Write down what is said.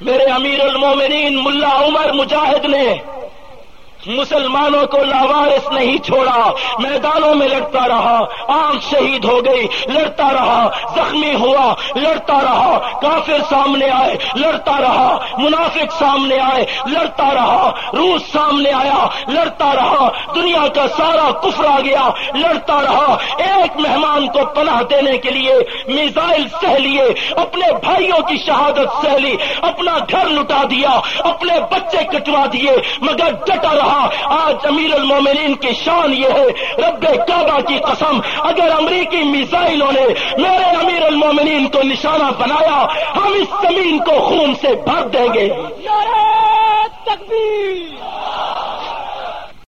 میرے امیر المومنین ملا عمر مجاہد نے مسلمانوں کو لاوارس نہیں چھوڑا۔ میدانوں میں لڑتا رہا۔ آنکھ شہید ہو گئی۔ لڑتا رہا۔ زخمی ہوا۔ لڑتا رہا۔ کافر سامنے آئے۔ لڑتا رہا۔ منافق سامنے آئے۔ لڑتا رہا۔ روس سامنے آیا۔ لڑتا رہا۔ دنیا کا سارا کفر آ گیا۔ لڑتا رہا۔ ایک مہمان کو پناہ دینے کے لیے میزائل سہ لیے۔ اپنے بھائیوں کی شہادت سہ لی۔ اپنا گھر لٹا دیا۔ اپنے بچے کٹوا دیے۔ مگر ڈٹا رہا۔ آج امیر المومنین کی شان یہ ہے، رب کعبہ کی قسم، اگر امریکی میزائلوں نے میرے امیر المومنین کو نشانہ بنایا، ہم اس زمین کو خون سے بھر دیں گے۔